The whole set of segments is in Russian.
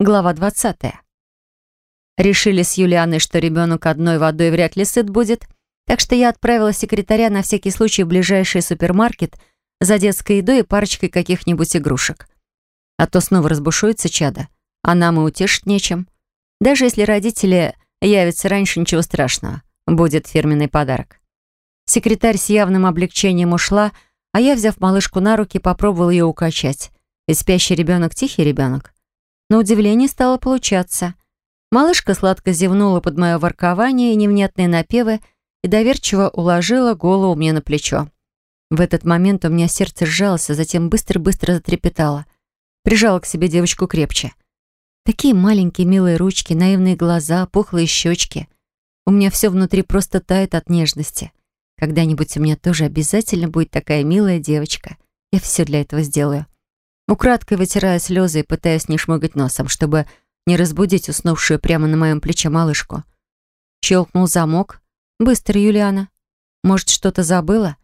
Глава 20. Решили с Юлианой, что ребенок одной водой вряд ли сыт будет, так что я отправила секретаря на всякий случай в ближайший супермаркет за детской едой и парочкой каких-нибудь игрушек. А то снова разбушуется чада, а нам и утешить нечем. Даже если родители явятся раньше, ничего страшного. Будет фирменный подарок. Секретарь с явным облегчением ушла, а я, взяв малышку на руки, попробовал ее укачать. Ведь спящий ребенок — тихий ребенок. На удивление стало получаться. Малышка сладко зевнула под мое воркование и невнятные напевы и доверчиво уложила голову мне на плечо. В этот момент у меня сердце сжалось, а затем быстро-быстро затрепетало. Прижала к себе девочку крепче. Такие маленькие милые ручки, наивные глаза, пухлые щечки. У меня все внутри просто тает от нежности. Когда-нибудь у меня тоже обязательно будет такая милая девочка. Я все для этого сделаю. Украдкой вытирая слезы и пытаясь не шмыгать носом, чтобы не разбудить уснувшую прямо на моем плече малышку. Щелкнул замок. Быстро, Юлиана. Может, что-то забыла?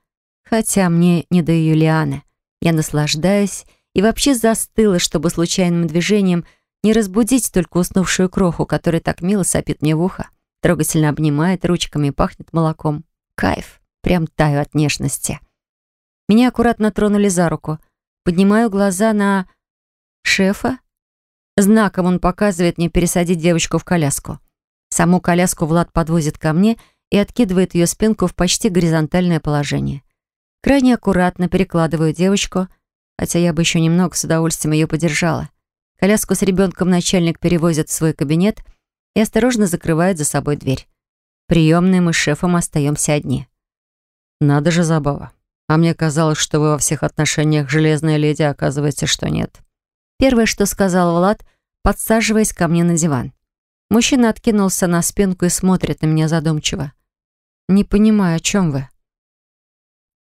Хотя мне не до Юлианы. Я наслаждаюсь и вообще застыла, чтобы случайным движением не разбудить только уснувшую кроху, которая так мило сопит мне в ухо, трогательно обнимает ручками и пахнет молоком. Кайф. Прям таю от нежности. Меня аккуратно тронули за руку — Поднимаю глаза на... шефа? Знаком он показывает мне пересадить девочку в коляску. Саму коляску Влад подвозит ко мне и откидывает ее спинку в почти горизонтальное положение. Крайне аккуратно перекладываю девочку, хотя я бы еще немного с удовольствием ее подержала. Коляску с ребенком начальник перевозит в свой кабинет и осторожно закрывает за собой дверь. Приемные мы с шефом остаемся одни. Надо же забава. А мне казалось, что вы во всех отношениях железная леди, а оказывается, что нет. Первое, что сказал Влад, подсаживаясь ко мне на диван. Мужчина откинулся на спинку и смотрит на меня задумчиво. «Не понимаю, о чем вы?»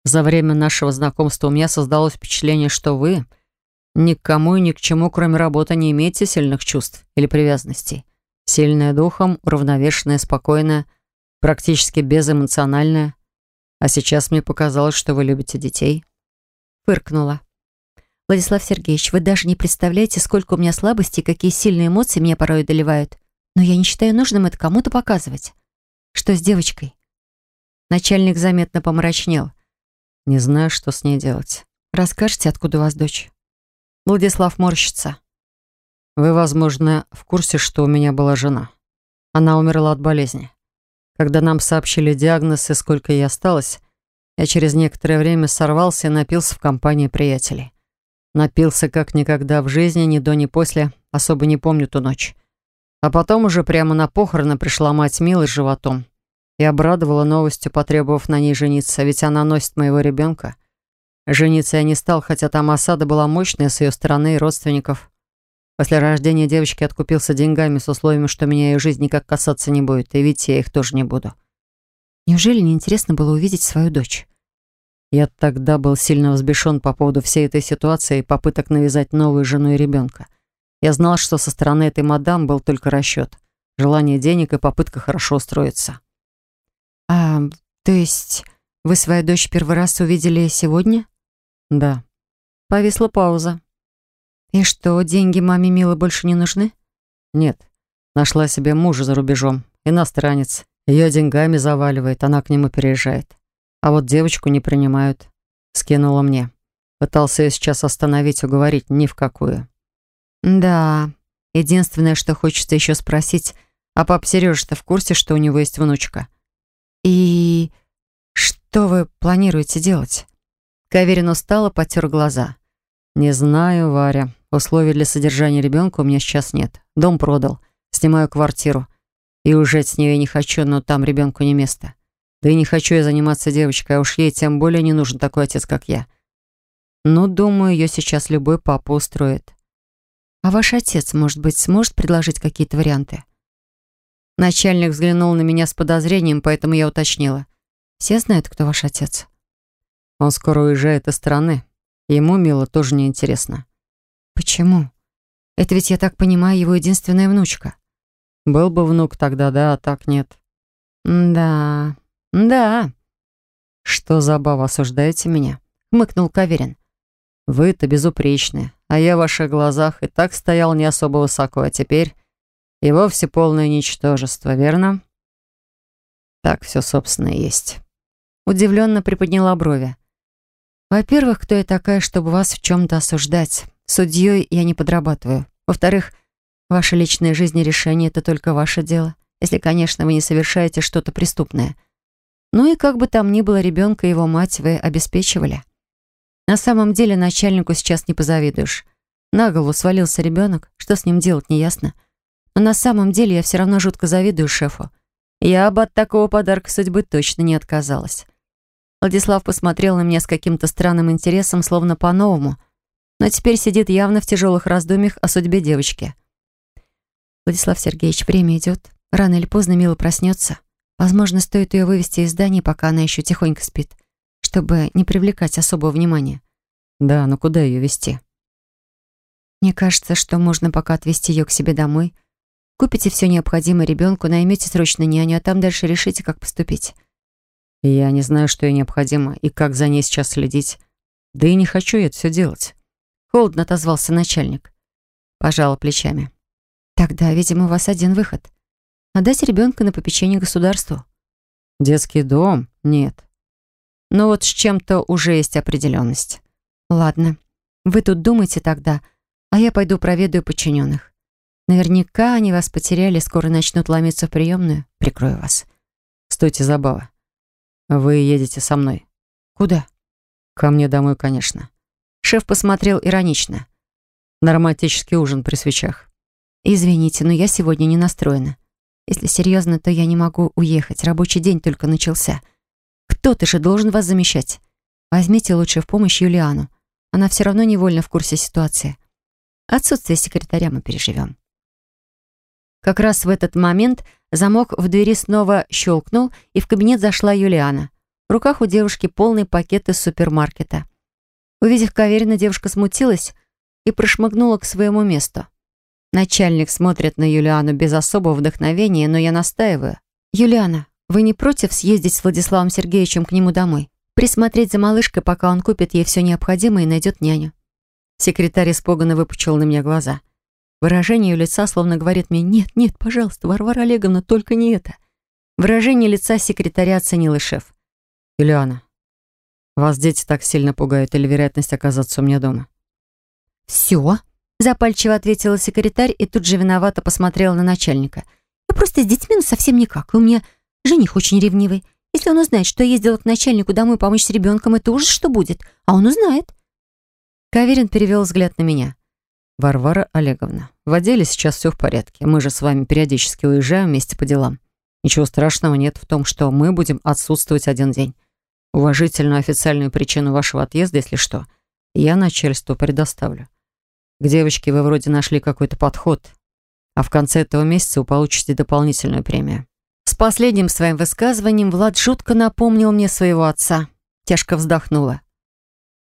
«За время нашего знакомства у меня создалось впечатление, что вы ни к кому и ни к чему, кроме работы, не имеете сильных чувств или привязанностей. Сильная духом, уравновешенная, спокойная, практически безэмоциональная. А сейчас мне показалось, что вы любите детей». Фыркнула. «Владислав Сергеевич, вы даже не представляете, сколько у меня слабостей и какие сильные эмоции меня порой одолевают. Но я не считаю нужным это кому-то показывать. Что с девочкой?» Начальник заметно помрачнел. «Не знаю, что с ней делать. Расскажите, откуда у вас дочь?» Владислав морщится. «Вы, возможно, в курсе, что у меня была жена. Она умерла от болезни. Когда нам сообщили диагноз и сколько ей осталось, я через некоторое время сорвался и напился в компании приятелей. Напился как никогда в жизни, ни до, ни после, особо не помню ту ночь. А потом уже прямо на похороны пришла мать Милы с животом и обрадовала новостью, потребовав на ней жениться, ведь она носит моего ребенка. Жениться я не стал, хотя там осада была мощная с ее стороны и родственников. После рождения девочки откупился деньгами с условием, что меня ее жизнь никак касаться не будет, и видеть я их тоже не буду. Неужели не интересно было увидеть свою дочь? Я тогда был сильно взбешен по поводу всей этой ситуации и попыток навязать новую жену и ребенка. Я знал, что со стороны этой мадам был только расчет. Желание денег и попытка хорошо устроиться. «А, то есть вы свою дочь первый раз увидели сегодня?» «Да». Повисла пауза. «И что, деньги маме Милы больше не нужны?» «Нет. Нашла себе мужа за рубежом. Иностранец. Ее деньгами заваливает, она к нему переезжает. А вот девочку не принимают. Скинула мне. Пытался ее сейчас остановить, уговорить ни в какую». «Да. Единственное, что хочется еще спросить, а пап Сережа-то в курсе, что у него есть внучка?» «И что вы планируете делать?» Каверин устало потер глаза. «Не знаю, Варя. Условий для содержания ребенка у меня сейчас нет. Дом продал. Снимаю квартиру. И уезжать с нее не хочу, но там ребенку не место. Да и не хочу я заниматься девочкой, а уж ей тем более не нужен такой отец, как я. Ну, думаю, ее сейчас любой папа устроит. А ваш отец, может быть, сможет предложить какие-то варианты? Начальник взглянул на меня с подозрением, поэтому я уточнила. Все знают, кто ваш отец? Он скоро уезжает из страны. Ему, Мила, тоже неинтересно. Почему? Это ведь, я так понимаю, его единственная внучка. Был бы внук тогда, да, а так нет. Да, да. Что за баба, осуждаете меня? Хмыкнул Каверин. Вы-то безупречны, а я в ваших глазах и так стоял не особо высоко, а теперь и вовсе полное ничтожество, верно? Так все, собственно, и есть. Удивленно приподняла брови. Во-первых, кто я такая, чтобы вас в чем-то осуждать? Судьей я не подрабатываю. Во-вторых, ваша личная жизнь и решение — это только ваше дело, если, конечно, вы не совершаете что-то преступное. Ну и как бы там ни было, ребенка его мать вы обеспечивали. На самом деле начальнику сейчас не позавидуешь. На голову свалился ребенок, что с ним делать, неясно. Но на самом деле я все равно жутко завидую шефу. Я бы от такого подарка судьбы точно не отказалась. Владислав посмотрел на меня с каким-то странным интересом, словно по-новому, но теперь сидит явно в тяжелых раздумьях о судьбе девочки. Владислав Сергеевич, время идет. Рано или поздно Мила проснется. Возможно, стоит ее вывести из здания, пока она еще тихонько спит, чтобы не привлекать особого внимания. Да, но куда ее вести? Мне кажется, что можно пока отвезти ее к себе домой, Купите все необходимое ребенку, наймете срочно няню, а там дальше решите, как поступить. Я не знаю, что ей необходимо и как за ней сейчас следить. Да и не хочу я это все делать. Холодно отозвался начальник. Пожала плечами. Тогда, видимо, у вас один выход. Отдать ребенка на попечение государству. Детский дом? Нет. Но вот с чем-то уже есть определенность. Ладно, вы тут думайте тогда, а я пойду проведаю подчиненных. Наверняка они вас потеряли, скоро начнут ломиться в приемную. Прикрою вас. Стойте, Забава. Вы едете со мной. Куда? Ко мне домой, конечно. Шеф посмотрел иронично. На романтический ужин при свечах. Извините, но я сегодня не настроена. Если серьезно, то я не могу уехать. Рабочий день только начался. Кто-то же должен вас замещать. Возьмите лучше в помощь Юлиану. Она все равно невольно в курсе ситуации. Отсутствие секретаря мы переживем. Как раз в этот момент замок в двери снова щелкнул, и в кабинет зашла Юлиана. В руках у девушки полный пакет из супермаркета. Увидев Каверина, девушка смутилась и прошмыгнула к своему месту. Начальник смотрит на Юлиану без особого вдохновения, но я настаиваю. «Юлиана, вы не против съездить с Владиславом Сергеевичем к нему домой? Присмотреть за малышкой, пока он купит ей все необходимое и найдет няню?» Секретарь испуганно выпучил на меня глаза – Выражение ее лица словно говорит мне «Нет, нет, пожалуйста, Варвара Олеговна, только не это». Выражение лица секретаря оценил и шеф. «Юлиана, вас дети так сильно пугают или вероятность оказаться у меня дома?» «Все», — запальчиво ответила секретарь и тут же виновато посмотрела на начальника. «Я просто с детьми ну совсем никак, и у меня жених очень ревнивый. Если он узнает, что я ездила к начальнику домой помочь с ребенком, это ужас, что будет. А он узнает». Каверин перевел взгляд на меня. «Варвара Олеговна, в отделе сейчас все в порядке. Мы же с вами периодически уезжаем вместе по делам. Ничего страшного нет в том, что мы будем отсутствовать один день. Уважительную официальную причину вашего отъезда, если что, я начальству предоставлю. К девочке вы вроде нашли какой-то подход, а в конце этого месяца вы получите дополнительную премию». С последним своим высказыванием Влад жутко напомнил мне своего отца. Тяжко вздохнула.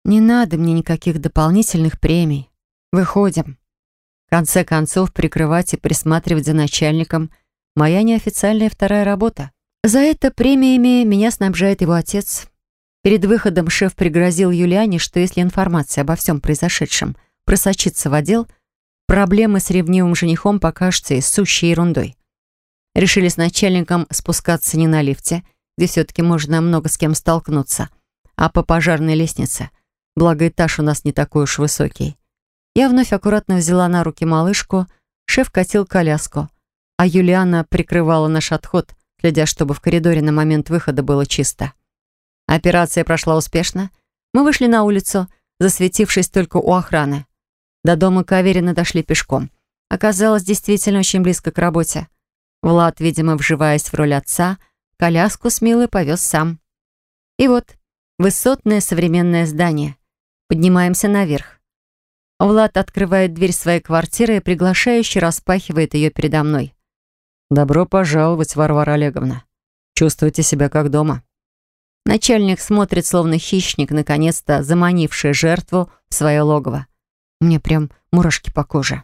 «Не надо мне никаких дополнительных премий. Выходим. В конце концов, прикрывать и присматривать за начальником — моя неофициальная вторая работа. За это премиями меня снабжает его отец. Перед выходом шеф пригрозил Юлиане, что если информация обо всем произошедшем просочится в отдел, проблемы с ревнивым женихом покажутся и сущей ерундой. Решили с начальником спускаться не на лифте, где все-таки можно много с кем столкнуться, а по пожарной лестнице. Благо этаж у нас не такой уж высокий. Я вновь аккуратно взяла на руки малышку, шеф катил коляску, а Юлиана прикрывала наш отход, следя, чтобы в коридоре на момент выхода было чисто. Операция прошла успешно. Мы вышли на улицу, засветившись только у охраны. До дома Каверина дошли пешком. Оказалось, действительно очень близко к работе. Влад, видимо, вживаясь в роль отца, коляску с Милой повез сам. И вот, высотное современное здание. Поднимаемся наверх. Влад открывает дверь своей квартиры и приглашающе распахивает ее передо мной. «Добро пожаловать, Варвара Олеговна. Чувствуйте себя как дома». Начальник смотрит, словно хищник, наконец-то заманивший жертву в свое логово. Мне прям мурашки по коже.